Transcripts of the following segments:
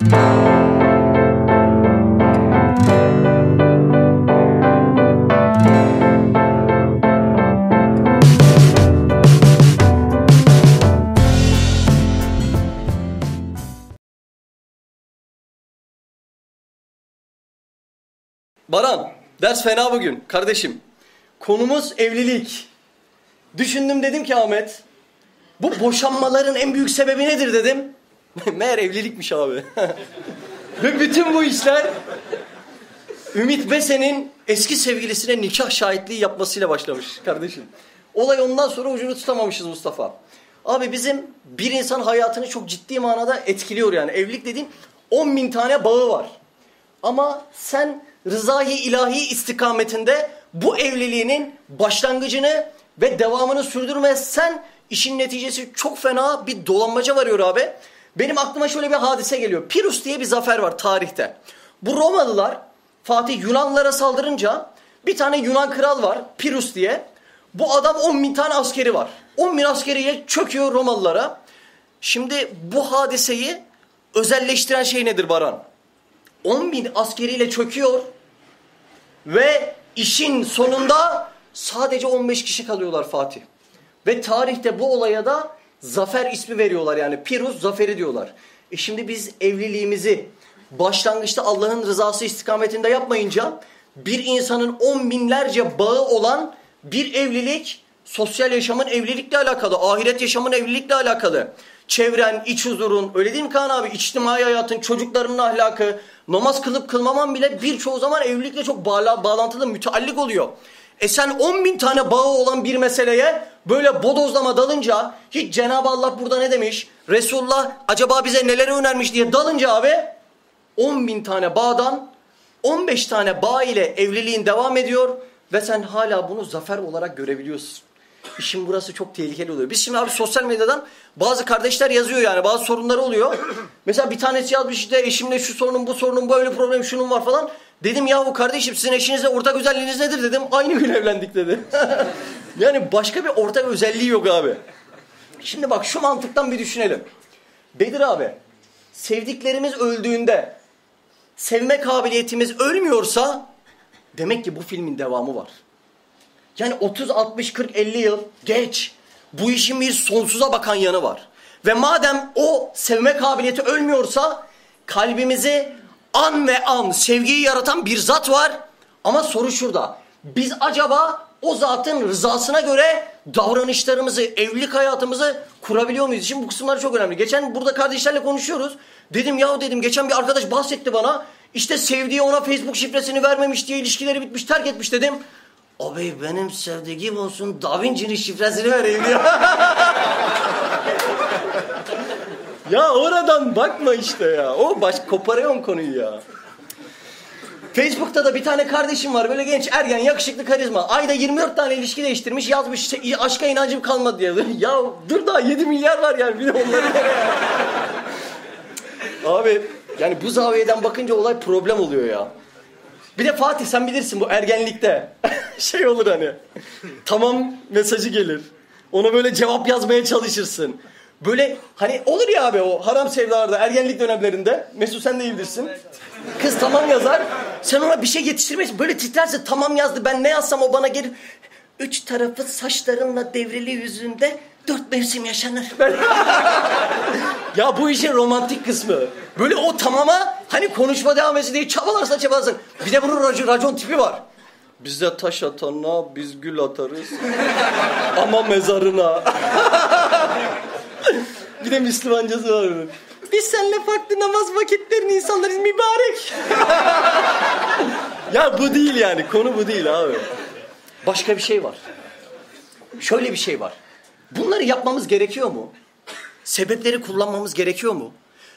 Baran, ders fena bugün kardeşim. Konumuz evlilik. Düşündüm dedim ki Ahmet, bu boşanmaların en büyük sebebi nedir dedim. Meğer evlilikmiş abi. Ve bütün bu işler Ümit Besen'in eski sevgilisine nikah şahitliği yapmasıyla başlamış kardeşim. Olay ondan sonra ucunu tutamamışız Mustafa. Abi bizim bir insan hayatını çok ciddi manada etkiliyor yani. Evlilik dediğin 10 bin tane bağı var. Ama sen rızayı ilahi istikametinde bu evliliğinin başlangıcını ve devamını sürdürmezsen işin neticesi çok fena bir dolanmaca varıyor abi. Benim aklıma şöyle bir hadise geliyor. Pirus diye bir zafer var tarihte. Bu Romalılar Fatih Yunanlara saldırınca bir tane Yunan kral var Pirus diye. Bu adam 10 bin tane askeri var. 10 bin askeriyle çöküyor Romalılara. Şimdi bu hadiseyi özelleştiren şey nedir Baran? 10 bin askeriyle çöküyor ve işin sonunda sadece 15 kişi kalıyorlar Fatih. Ve tarihte bu olaya da zafer ismi veriyorlar yani Pirus zaferi diyorlar. E şimdi biz evliliğimizi başlangıçta Allah'ın rızası istikametinde yapmayınca bir insanın on binlerce bağı olan bir evlilik sosyal yaşamın evlilikle alakalı, ahiret yaşamın evlilikle alakalı. Çevren, iç huzurun, öyle değil mi Kaan abi? İçtimai hayatın, çocuklarının ahlakı, namaz kılıp kılmaman bile birçoğu zaman evlilikle çok bağla, bağlantılı, müteallik oluyor. E sen 10 bin tane bağı olan bir meseleye böyle bodozlama dalınca hiç Cenab-ı Allah burada ne demiş? Resulullah acaba bize neler önermiş diye dalınca abi 10 bin tane bağdan 15 tane bağ ile evliliğin devam ediyor ve sen hala bunu zafer olarak görebiliyorsun. İşin burası çok tehlikeli oluyor. Biz şimdi abi sosyal medyadan bazı kardeşler yazıyor yani bazı sorunları oluyor. Mesela bir tanesi yazmış işte eşimle şu sorunum bu sorunum böyle problem şunun var falan. Dedim yahu kardeşim sizin eşinizle ortak özelliğiniz nedir dedim. Aynı gün evlendik dedi. yani başka bir ortak özelliği yok abi. Şimdi bak şu mantıktan bir düşünelim. Bedir abi sevdiklerimiz öldüğünde sevme kabiliyetimiz ölmüyorsa demek ki bu filmin devamı var. Yani 30, 60, 40, 50 yıl geç. Bu işin bir sonsuza bakan yanı var. Ve madem o sevme kabiliyeti ölmüyorsa kalbimizi an ve an sevgiyi yaratan bir zat var. Ama soru şurada. Biz acaba o zatın rızasına göre davranışlarımızı, evlilik hayatımızı kurabiliyor muyuz? Şimdi bu kısımlar çok önemli. Geçen burada kardeşlerle konuşuyoruz. Dedim yahu dedim geçen bir arkadaş bahsetti bana. İşte sevdiği ona Facebook şifresini vermemiş diye ilişkileri bitmiş terk etmiş dedim. Abi benim sevdiğim olsun Da Vinci'nin şifresini vereyim diyor. ya oradan bakma işte ya. O baş koparıyor konuyu ya. Facebook'ta da bir tane kardeşim var böyle genç ergen yakışıklı karizma. Ayda 24 tane ilişki değiştirmiş yazmış işte, aşka inancım kalmadı diye. ya dur daha 7 milyar var yani bir de onları Abi yani bu zaviyeden bakınca olay problem oluyor ya. Bir de Fatih sen bilirsin bu ergenlikte şey olur hani tamam mesajı gelir. Ona böyle cevap yazmaya çalışırsın. Böyle hani olur ya abi o haram sevdalarda ergenlik dönemlerinde. Mesut sen de iyi bilirsin. Kız tamam yazar. Sen ona bir şey yetiştirmek böyle titrerse tamam yazdı ben ne yazsam o bana gelir. Üç tarafı saçlarınla devrili yüzünde dört mevsim yaşanır. ya bu işin romantik kısmı. Böyle o tamama hani konuşma devam etsin diye çabalarsa çabalasın. Bir de bunun racon, racon tipi var. Bizde taş atana biz gül atarız. Ama mezarına. bir de Müslümancası var bunun. Biz seninle farklı namaz vakitlerini insanlarız mübarek. ya bu değil yani. Konu bu değil abi. Başka bir şey var. Şöyle bir şey var. Bunları yapmamız gerekiyor mu? Sebepleri kullanmamız gerekiyor mu?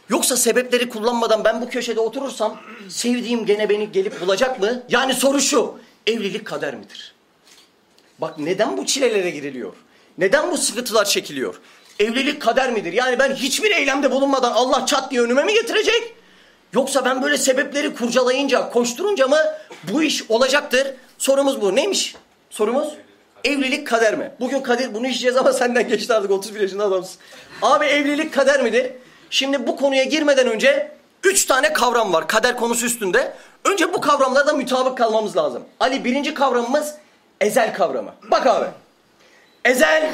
Yoksa sebepleri kullanmadan ben bu köşede oturursam sevdiğim gene beni gelip bulacak mı? Yani soru şu. Evlilik kader midir? Bak neden bu çilelere giriliyor? Neden bu sıkıntılar çekiliyor? Evlilik kader midir? Yani ben hiçbir eylemde bulunmadan Allah çat diye önüme mi getirecek? Yoksa ben böyle sebepleri kurcalayınca, koşturunca mı bu iş olacaktır? Sorumuz bu. Neymiş sorumuz? Evlilik kader mi? Bugün Kadir bunu işleyeceğiz ama senden geçti artık 31 yaşında adamsın. Abi evlilik kader midir? Şimdi bu konuya girmeden önce Üç tane kavram var kader konusu üstünde. Önce bu kavramlarda mütabık kalmamız lazım. Ali birinci kavramımız ezel kavramı. Bak abi. Ezel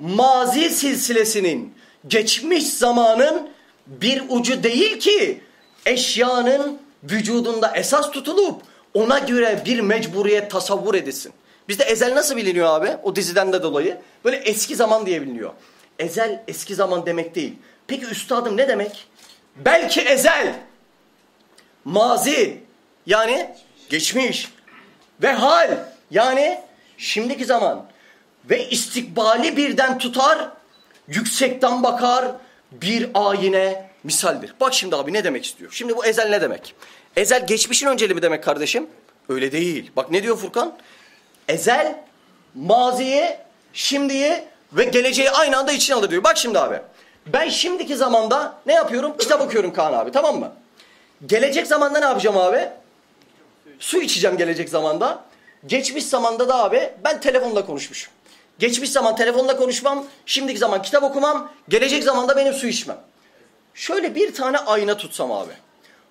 mazi silsilesinin geçmiş zamanın bir ucu değil ki eşyanın vücudunda esas tutulup ona göre bir mecburiyet tasavvur edilsin. Bizde ezel nasıl biliniyor abi? O diziden de dolayı. Böyle eski zaman diye biliniyor. Ezel eski zaman demek değil. Peki üstadım ne demek? Belki ezel. Mazi yani geçmiş. Ve hal yani şimdiki zaman. Ve istikbali birden tutar, yüksekten bakar, bir ayine misaldir. Bak şimdi abi ne demek istiyor? Şimdi bu ezel ne demek? Ezel geçmişin önceli mi demek kardeşim? Öyle değil. Bak ne diyor Furkan? Ezel maziyi, şimdiyi ve geleceği aynı anda içine alır diyor. Bak şimdi abi. Ben şimdiki zamanda ne yapıyorum? Kitap okuyorum Kaan abi tamam mı? Gelecek zamanda ne yapacağım abi? Su içeceğim gelecek zamanda. Geçmiş zamanda da abi ben telefonla konuşmuşum. Geçmiş zaman telefonla konuşmam, şimdiki zaman kitap okumam, gelecek zamanda benim su içmem. Şöyle bir tane ayna tutsam abi.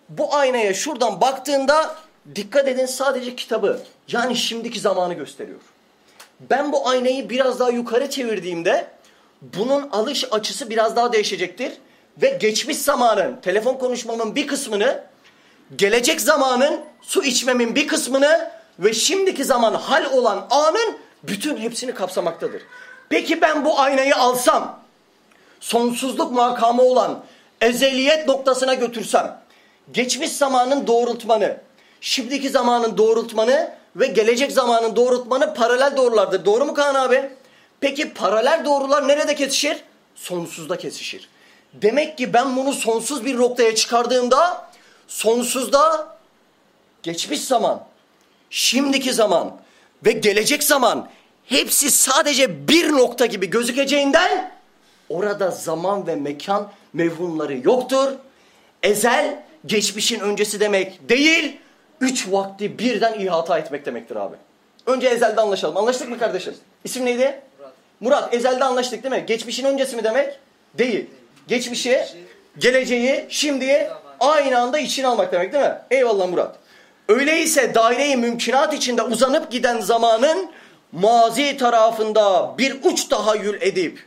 Bu aynaya şuradan baktığında dikkat edin sadece kitabı yani şimdiki zamanı gösteriyor. Ben bu aynayı biraz daha yukarı çevirdiğimde bunun alış açısı biraz daha değişecektir. Ve geçmiş zamanın, telefon konuşmamın bir kısmını, gelecek zamanın, su içmemin bir kısmını ve şimdiki zaman hal olan anın bütün hepsini kapsamaktadır. Peki ben bu aynayı alsam, sonsuzluk makamı olan ezeliyet noktasına götürsem, geçmiş zamanın doğrultmanı, şimdiki zamanın doğrultmanı ve gelecek zamanın doğrultmanı paralel doğrulardır. Doğru mu Kaan abi? Peki paralel doğrular nerede kesişir? Sonsuzda kesişir. Demek ki ben bunu sonsuz bir noktaya çıkardığımda sonsuzda geçmiş zaman, şimdiki zaman ve gelecek zaman hepsi sadece bir nokta gibi gözükeceğinden orada zaman ve mekan mevhumları yoktur. Ezel geçmişin öncesi demek değil, üç vakti birden ihata etmek demektir abi. Önce ezelde anlaşalım. Anlaştık mı kardeşim? İsim neydi? Murat. Murat ezelde anlaştık değil mi? Geçmişin öncesi mi demek? Değil. Geçmişi, geleceği, şimdiyi aynı anda içine almak demek değil mi? Eyvallah Murat. Öyleyse daire-i mümkünat içinde uzanıp giden zamanın mazi tarafında bir uç tahayyül edip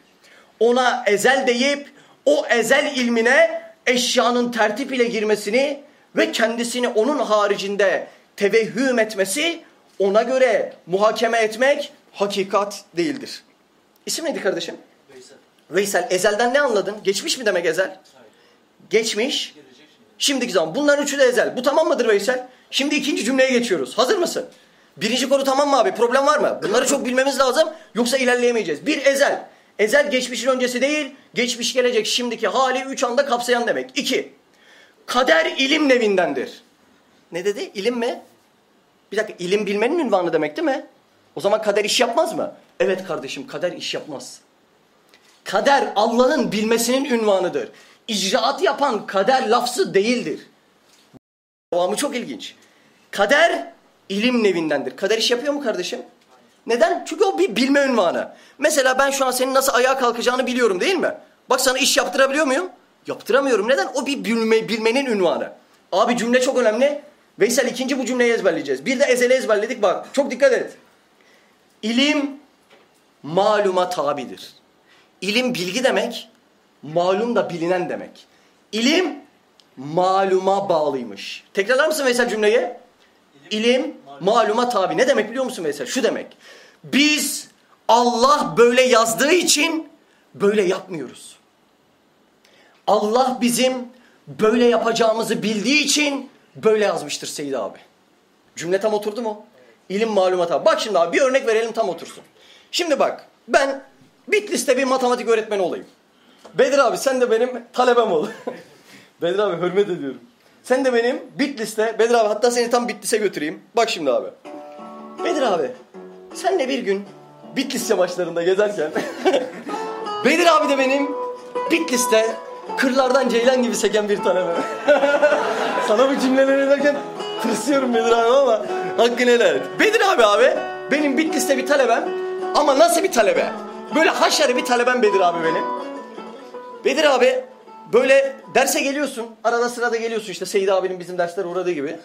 ona ezel deyip o ezel ilmine eşyanın tertip ile girmesini ve kendisini onun haricinde tevehhüm etmesi ona göre muhakeme etmek hakikat değildir. İsim neydi kardeşim? Veysel. Veysel. Ezelden ne anladın? Geçmiş mi demek ezel? Hayır. Geçmiş. Gelecek Şimdiki zaman. Bunların üçü de ezel. Bu tamam mıdır Veysel? Şimdi ikinci cümleye geçiyoruz. Hazır mısın? Birinci konu tamam mı abi? Problem var mı? Bunları çok bilmemiz lazım. Yoksa ilerleyemeyeceğiz. Bir ezel. Ezel geçmişin öncesi değil. Geçmiş gelecek şimdiki hali üç anda kapsayan demek. İki. Kader ilim nevindendir. Ne dedi? İlim mi? Bir dakika ilim bilmenin ünvanı demek değil mi? O zaman kader iş yapmaz mı? Evet kardeşim kader iş yapmaz. Kader Allah'ın bilmesinin ünvanıdır. İcraat yapan kader lafzı değildir. Devamı çok ilginç. Kader ilim nevindendir. Kader iş yapıyor mu kardeşim? Neden? Çünkü o bir bilme ünvanı. Mesela ben şu an senin nasıl ayağa kalkacağını biliyorum değil mi? Bak sana iş yaptırabiliyor muyum? Yaptıramıyorum. Neden? O bir bilme, bilmenin ünvanı. Abi cümle çok önemli. Veysel ikinci bu cümleyi ezberleyeceğiz. Bir de ezeli ezberledik bak. Çok dikkat et. İlim maluma tabidir. İlim bilgi demek, malum da bilinen demek. İlim maluma bağlıymış. Tekrarlar mısın Veysel cümleyi? İlim maluma tabi. Ne demek biliyor musun Veysel? Şu demek. Biz Allah böyle yazdığı için böyle yapmıyoruz. Allah bizim böyle yapacağımızı bildiği için böyle yazmıştır Seyit abi. Cümle tam oturdu mu? İlim malumat abi. Bak şimdi abi bir örnek verelim tam otursun. Şimdi bak ben Bitlis'te bir matematik öğretmeni olayım. Bedir abi sen de benim talebem ol. Bedir abi hürmet ediyorum. Sen de benim Bitlis'te, Bedir abi hatta seni tam Bitlis'e götüreyim. Bak şimdi abi. Bedir abi sen de bir gün Bitlis yamaçlarında gezerken Bedir abi de benim Bitlis'te kırlardan ceylan gibi seken bir talebem. Sana bu cümleleri ederken tırsıyorum Bedir abi ama hakkını helal et. Bedir abi abi benim Bitlis'te bir talebem ama nasıl bir talebe? Böyle haşarı bir talebem Bedir abi benim. Bedir abi Böyle derse geliyorsun. Arada sırada geliyorsun işte Seyit abinin bizim derslere uğradığı gibi.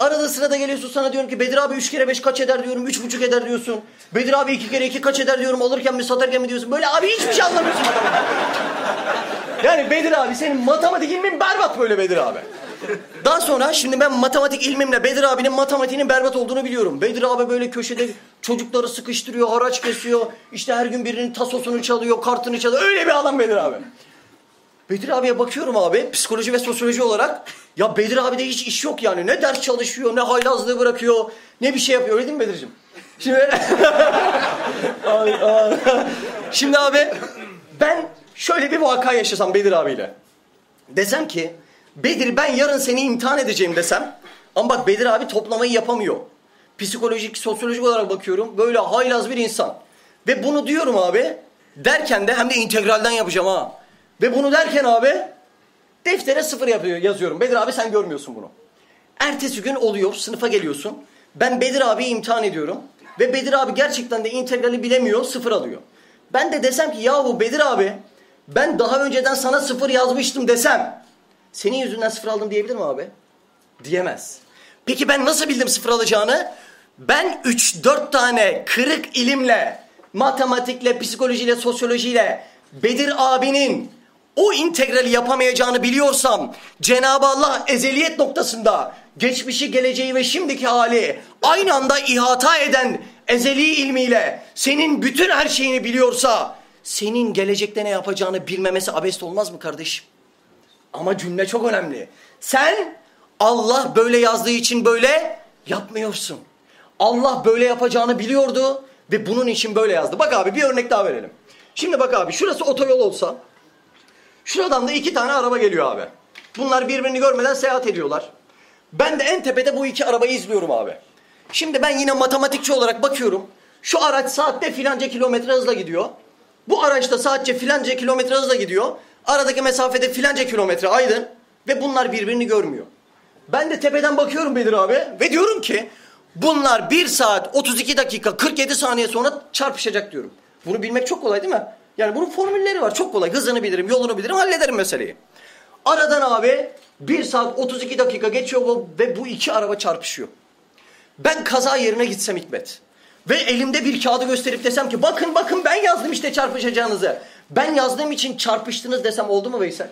Arada sırada geliyorsun sana diyorum ki Bedir abi üç kere beş kaç eder diyorum. Üç buçuk eder diyorsun. Bedir abi iki kere iki kaç eder diyorum. Alırken mi satarken mi diyorsun. Böyle abi hiçbir şey anlamıyorsun. yani Bedir abi senin matematik ilmin berbat böyle Bedir abi. Daha sonra şimdi ben matematik ilmimle Bedir abinin matematiğinin berbat olduğunu biliyorum. Bedir abi böyle köşede çocukları sıkıştırıyor, haraç kesiyor. İşte her gün birinin tasosunu çalıyor, kartını çalıyor. Öyle bir adam Bedir abi. Bedir abiye bakıyorum abi psikoloji ve sosyoloji olarak. Ya Bedir abide hiç iş yok yani. Ne ders çalışıyor, ne haylazlığı bırakıyor, ne bir şey yapıyor. Öyle değil mi Bedir'cim? Şimdi... ay, ay. Şimdi abi ben şöyle bir vaka yaşasam Bedir abiyle. Desem ki Bedir ben yarın seni imtihan edeceğim desem. Ama bak Bedir abi toplamayı yapamıyor. Psikolojik, sosyolojik olarak bakıyorum. Böyle haylaz bir insan. Ve bunu diyorum abi. Derken de hem de integralden yapacağım ha. Ve bunu derken abi deftere sıfır yapıyor, yazıyorum. Bedir abi sen görmüyorsun bunu. Ertesi gün oluyor sınıfa geliyorsun. Ben Bedir abiyi imtihan ediyorum. Ve Bedir abi gerçekten de integrali bilemiyor sıfır alıyor. Ben de desem ki yahu Bedir abi ben daha önceden sana sıfır yazmıştım desem. Senin yüzünden sıfır aldım diyebilir mi abi? Diyemez. Peki ben nasıl bildim sıfır alacağını? Ben 3-4 tane kırık ilimle, matematikle, psikolojiyle, sosyolojiyle Bedir abinin o integrali yapamayacağını biliyorsam Cenab-ı Allah ezeliyet noktasında geçmişi, geleceği ve şimdiki hali aynı anda ihata eden ezeli ilmiyle senin bütün her şeyini biliyorsa senin gelecekte ne yapacağını bilmemesi abest olmaz mı kardeşim? Ama cümle çok önemli. Sen Allah böyle yazdığı için böyle yapmıyorsun. Allah böyle yapacağını biliyordu ve bunun için böyle yazdı. Bak abi bir örnek daha verelim. Şimdi bak abi şurası otoyol olsa şuradan da iki tane araba geliyor abi. Bunlar birbirini görmeden seyahat ediyorlar. Ben de en tepede bu iki arabayı izliyorum abi. Şimdi ben yine matematikçi olarak bakıyorum. Şu araç saatte filanca kilometre hızla gidiyor. Bu araç da saatçe filanca kilometre hızla gidiyor. Aradaki mesafede filanca kilometre aydın. Ve bunlar birbirini görmüyor. Ben de tepeden bakıyorum Bedir abi ve diyorum ki bunlar 1 saat 32 dakika 47 saniye sonra çarpışacak diyorum. Bunu bilmek çok kolay değil mi? Yani bunun formülleri var çok kolay. Hızını bilirim, yolunu bilirim, hallederim meseleyi. Aradan abi 1 saat 32 dakika geçiyor ve bu iki araba çarpışıyor. Ben kaza yerine gitsem Hikmet. Ve elimde bir kağıdı gösterip desem ki bakın bakın ben yazdım işte çarpışacağınızı. Ben yazdığım için çarpıştınız desem oldu mu Veysel?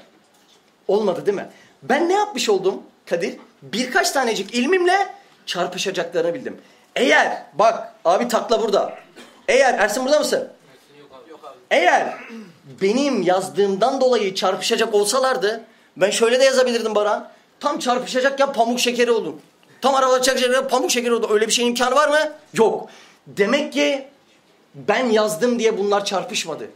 Olmadı değil mi? Ben ne yapmış oldum Kadir? Birkaç tanecik ilmimle çarpışacaklarını bildim. Eğer bak abi takla burada. Eğer Ersin burada mısın? Eğer benim yazdığımdan dolayı çarpışacak olsalardı ben şöyle de yazabilirdim Baran. Tam çarpışacak ya pamuk şekeri olur. Tam araba çarpışacak pamuk şekeri olur. Öyle bir şeyin imkanı var mı? Yok. Demek ki ben yazdım diye bunlar çarpışmadı.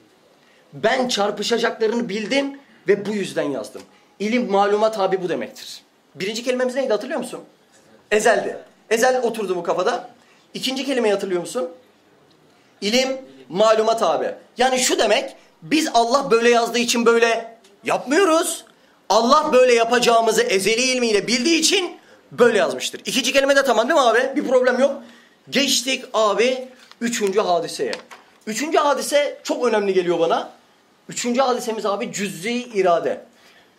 Ben çarpışacaklarını bildim ve bu yüzden yazdım. İlim malumat abi bu demektir. Birinci kelimemiz neydi hatırlıyor musun? Ezeldi. Ezel oturdu bu kafada. İkinci kelimeyi hatırlıyor musun? İlim, malumat abi. Yani şu demek, biz Allah böyle yazdığı için böyle yapmıyoruz. Allah böyle yapacağımızı ezeli ilmiyle bildiği için böyle yazmıştır. İkinci kelime de tamam değil mi abi? Bir problem yok. Geçtik abi üçüncü hadiseye. Üçüncü hadise çok önemli geliyor bana. Üçüncü hadisemiz abi cüz'i irade.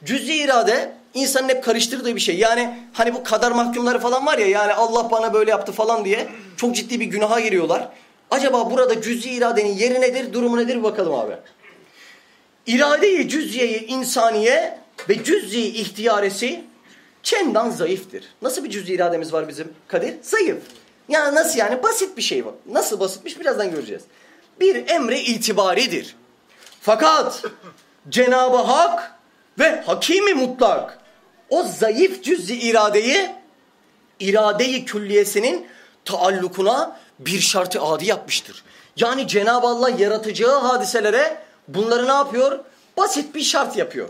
Cüz'i irade insanın hep karıştırdığı bir şey. Yani hani bu kadar mahkumları falan var ya yani Allah bana böyle yaptı falan diye çok ciddi bir günaha giriyorlar. Acaba burada cüz'i iradenin yeri nedir, durumu nedir bakalım abi. İradeyi cüz'iyeyi insaniye ve cüz'i ihtiyaresi çendan zayıftır. Nasıl bir cüz'i irademiz var bizim Kadir? Zayıf. Yani nasıl yani? Basit bir şey var. Nasıl basitmiş birazdan göreceğiz. Bir emre itibaridir. Fakat Cenab-ı Hak ve Hakimi mutlak o zayıf cüz'i iradeyi iradeyi külliyesinin taallukuna bir şartı adi yapmıştır. Yani Cenab-ı Allah yaratacağı hadiselere bunları ne yapıyor? Basit bir şart yapıyor.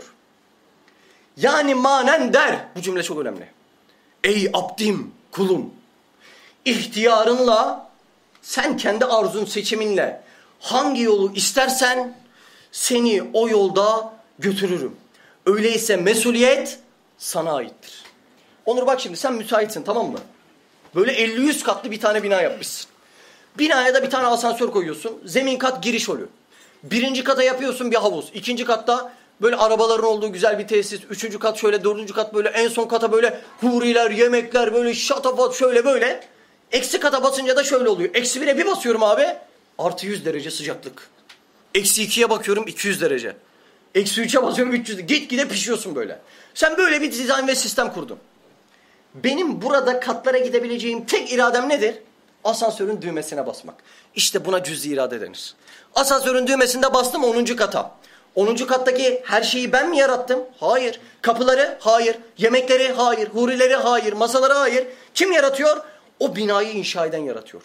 Yani manen der. Bu cümle çok önemli. Ey abdim, kulum. İhtiyarınla, sen kendi arzun seçiminle hangi yolu istersen seni o yolda götürürüm. Öyleyse mesuliyet sana aittir. Onur bak şimdi sen müsaitsin tamam mı? Böyle 50-100 katlı bir tane bina yapmışsın. Binaya da bir tane asansör koyuyorsun. Zemin kat giriş oluyor. Birinci kata yapıyorsun bir havuz. İkinci katta Böyle arabaların olduğu güzel bir tesis. Üçüncü kat şöyle, dördüncü kat böyle. En son kata böyle huriler, yemekler böyle şatafat şöyle böyle. Eksi kata basınca da şöyle oluyor. Eksi bire bir basıyorum abi. Artı 100 derece sıcaklık. Eksi ikiye bakıyorum 200 derece. Eksi üçe basıyorum 300 derece. Git gide pişiyorsun böyle. Sen böyle bir dizayn ve sistem kurdun. Benim burada katlara gidebileceğim tek iradem nedir? Asansörün düğmesine basmak. İşte buna cüz irade denir. Asansörün düğmesinde bastım 10. kata. 10. kattaki her şeyi ben mi yarattım? Hayır. Kapıları? Hayır. Yemekleri? Hayır. Hurileri? Hayır. Masaları? Hayır. Kim yaratıyor? O binayı inşa eden yaratıyor.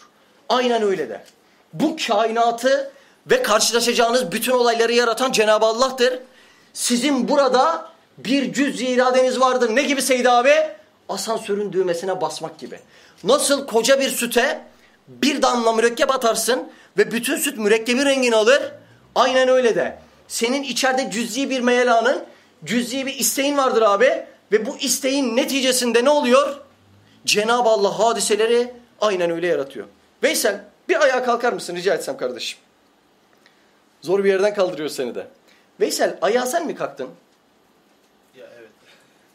Aynen öyle de. Bu kainatı ve karşılaşacağınız bütün olayları yaratan Cenab-ı Allah'tır. Sizin burada bir cüz iradeniz vardır. Ne gibi Seydi abi? Asansörün düğmesine basmak gibi. Nasıl koca bir süte bir damla mürekkep atarsın ve bütün süt mürekkebin rengini alır. Aynen öyle de. Senin içeride cüz'i bir meyelanın, cüz'i bir isteğin vardır abi. Ve bu isteğin neticesinde ne oluyor? Cenab-ı Allah hadiseleri aynen öyle yaratıyor. Veysel bir ayağa kalkar mısın rica etsem kardeşim. Zor bir yerden kaldırıyor seni de. Veysel ayağa sen mi kalktın? Ya evet.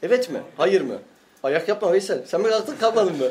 Evet mi? Hayır mı? Ayak yapma Veysel. Sen mi kalktın kalkmadın mı?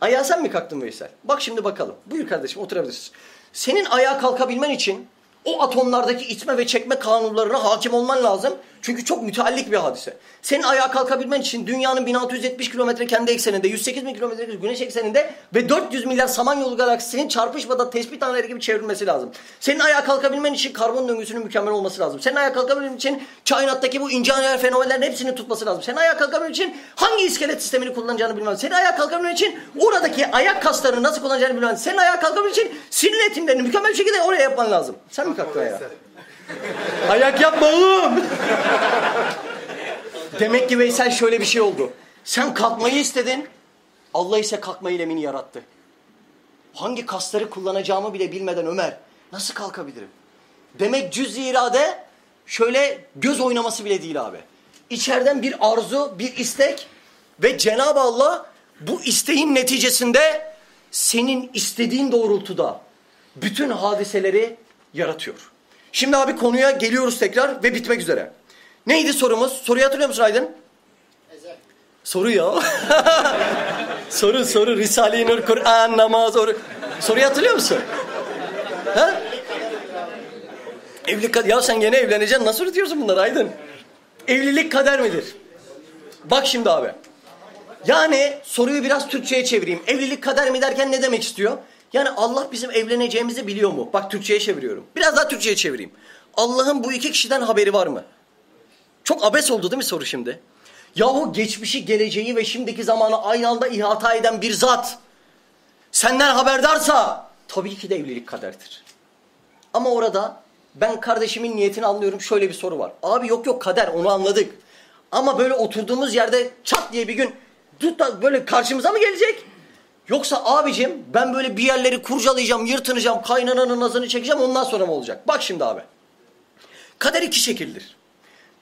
Ayağa sen mi kalktın Veysel? Bak şimdi bakalım. Buyur kardeşim oturabilirsin. Senin ayağa kalkabilmen için o atomlardaki itme ve çekme kanunlarına hakim olman lazım. Çünkü çok müteallik bir hadise. Senin ayağa kalkabilmen için dünyanın 1670 kilometre kendi ekseninde, 108 bin kilometre güneş ekseninde ve 400 milyar samanyolu galaksisinin çarpışmadan tespit taneleri gibi çevrilmesi lazım. Senin ayağa kalkabilmen için karbon döngüsünün mükemmel olması lazım. Senin ayağa kalkabilmen için kainattaki bu ince ayar fenomenlerin hepsini tutması lazım. Senin ayağa kalkabilmen için hangi iskelet sistemini kullanacağını bilmen Senin ayağa kalkabilmen için oradaki ayak kaslarını nasıl kullanacağını bilmen Senin ayağa kalkabilmen için sinir etimlerini mükemmel bir şekilde oraya yapman lazım. Sen mi kalktın ayağa? Ayak yapma oğlum. Demek ki Veysel şöyle bir şey oldu. Sen kalkmayı istedin. Allah ise kalkma eylemini yarattı. Hangi kasları kullanacağımı bile bilmeden Ömer nasıl kalkabilirim? Demek cüz irade şöyle göz oynaması bile değil abi. İçeriden bir arzu, bir istek ve Cenab-ı Allah bu isteğin neticesinde senin istediğin doğrultuda bütün hadiseleri yaratıyor. Şimdi abi konuya geliyoruz tekrar ve bitmek üzere. Neydi sorumuz? Soruyu hatırlıyor musun Aydın? Ezel. Soru ya. soru soru. Risale-i Nur, Kur'an, namaz. Soru. Soruyu hatırlıyor musun? Ha? Evlilik kader. Ya sen gene evleneceksin. Nasıl unutuyorsun bunları Aydın? Evlilik kader midir? Bak şimdi abi. Yani soruyu biraz Türkçe'ye çevireyim. Evlilik kader mi derken ne demek istiyor? Yani Allah bizim evleneceğimizi biliyor mu? Bak Türkçe'ye çeviriyorum. Biraz daha Türkçe'ye çevireyim. Allah'ın bu iki kişiden haberi var mı? Çok abes oldu değil mi soru şimdi? Yahu geçmişi, geleceği ve şimdiki zamanı aynı anda ihata eden bir zat senden haberdarsa tabii ki de evlilik kaderdir. Ama orada ben kardeşimin niyetini anlıyorum. Şöyle bir soru var. Abi yok yok kader onu anladık. Ama böyle oturduğumuz yerde çat diye bir gün böyle karşımıza mı gelecek? Yoksa abicim ben böyle bir yerleri kurcalayacağım, yırtınacağım, kaynananın nazını çekeceğim ondan sonra mı olacak? Bak şimdi abi. Kader iki şekildir.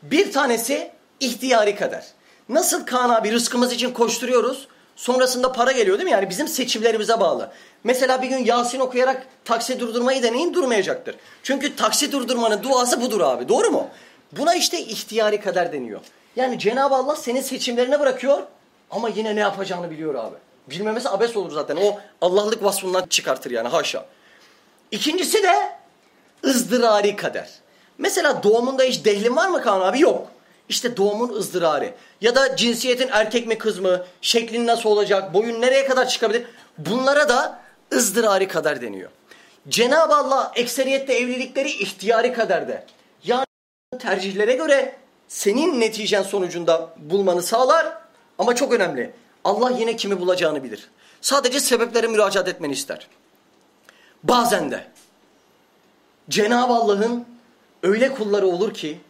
Bir tanesi ihtiyari kader. Nasıl Kaan abi rızkımız için koşturuyoruz. Sonrasında para geliyor değil mi? Yani bizim seçimlerimize bağlı. Mesela bir gün Yasin okuyarak taksi durdurmayı deneyin durmayacaktır. Çünkü taksi durdurmanın duası budur abi. Doğru mu? Buna işte ihtiyari kader deniyor. Yani Cenab-ı Allah senin seçimlerine bırakıyor ama yine ne yapacağını biliyor abi. Bilmemesi abes olur zaten. O Allah'lık vasfından çıkartır yani haşa. İkincisi de ızdırari kader. Mesela doğumunda hiç dehlin var mı Kaan abi? Yok. İşte doğumun ızdırarı. Ya da cinsiyetin erkek mi kız mı? Şeklin nasıl olacak? Boyun nereye kadar çıkabilir? Bunlara da ızdırari kader deniyor. Cenab-ı Allah ekseriyette evlilikleri ihtiyari kaderde. Yani tercihlere göre senin netice'n sonucunda bulmanı sağlar. Ama çok önemli. Allah yine kimi bulacağını bilir. Sadece sebeplere müracaat etmeni ister. Bazen de Cenab-ı Allah'ın öyle kulları olur ki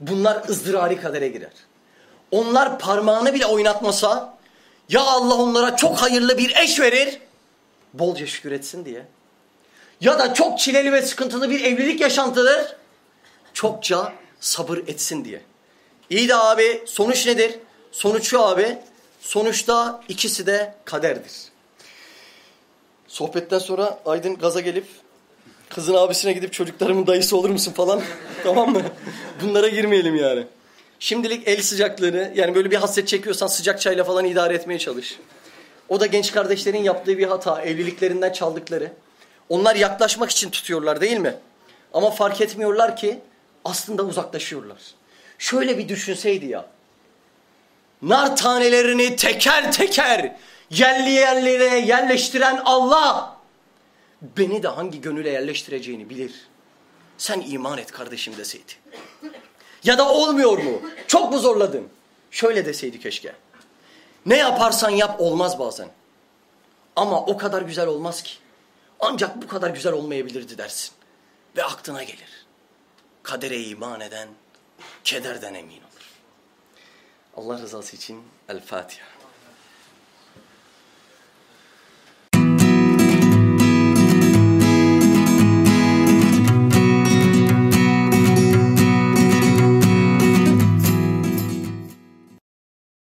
bunlar ızdırari kadere girer. Onlar parmağını bile oynatmasa ya Allah onlara çok hayırlı bir eş verir bolca şükür etsin diye. Ya da çok çileli ve sıkıntılı bir evlilik yaşantıdır çokça sabır etsin diye. İyi de abi sonuç nedir? Sonuç şu abi. Sonuçta ikisi de kaderdir. Sohbetten sonra Aydın gaza gelip Kızın abisine gidip çocuklarımın dayısı olur musun falan. tamam mı? Bunlara girmeyelim yani. Şimdilik el sıcaklığını yani böyle bir hasret çekiyorsan sıcak çayla falan idare etmeye çalış. O da genç kardeşlerin yaptığı bir hata. Evliliklerinden çaldıkları. Onlar yaklaşmak için tutuyorlar değil mi? Ama fark etmiyorlar ki aslında uzaklaşıyorlar. Şöyle bir düşünseydi ya. Nar tanelerini teker teker yerli yerlere yerleştiren Allah beni de hangi gönüle yerleştireceğini bilir. Sen iman et kardeşim deseydi. Ya da olmuyor mu? Çok mu zorladın? Şöyle deseydi keşke. Ne yaparsan yap olmaz bazen. Ama o kadar güzel olmaz ki. Ancak bu kadar güzel olmayabilirdi dersin. Ve aklına gelir. Kadere iman eden kederden emin olur. Allah rızası için El Fatiha.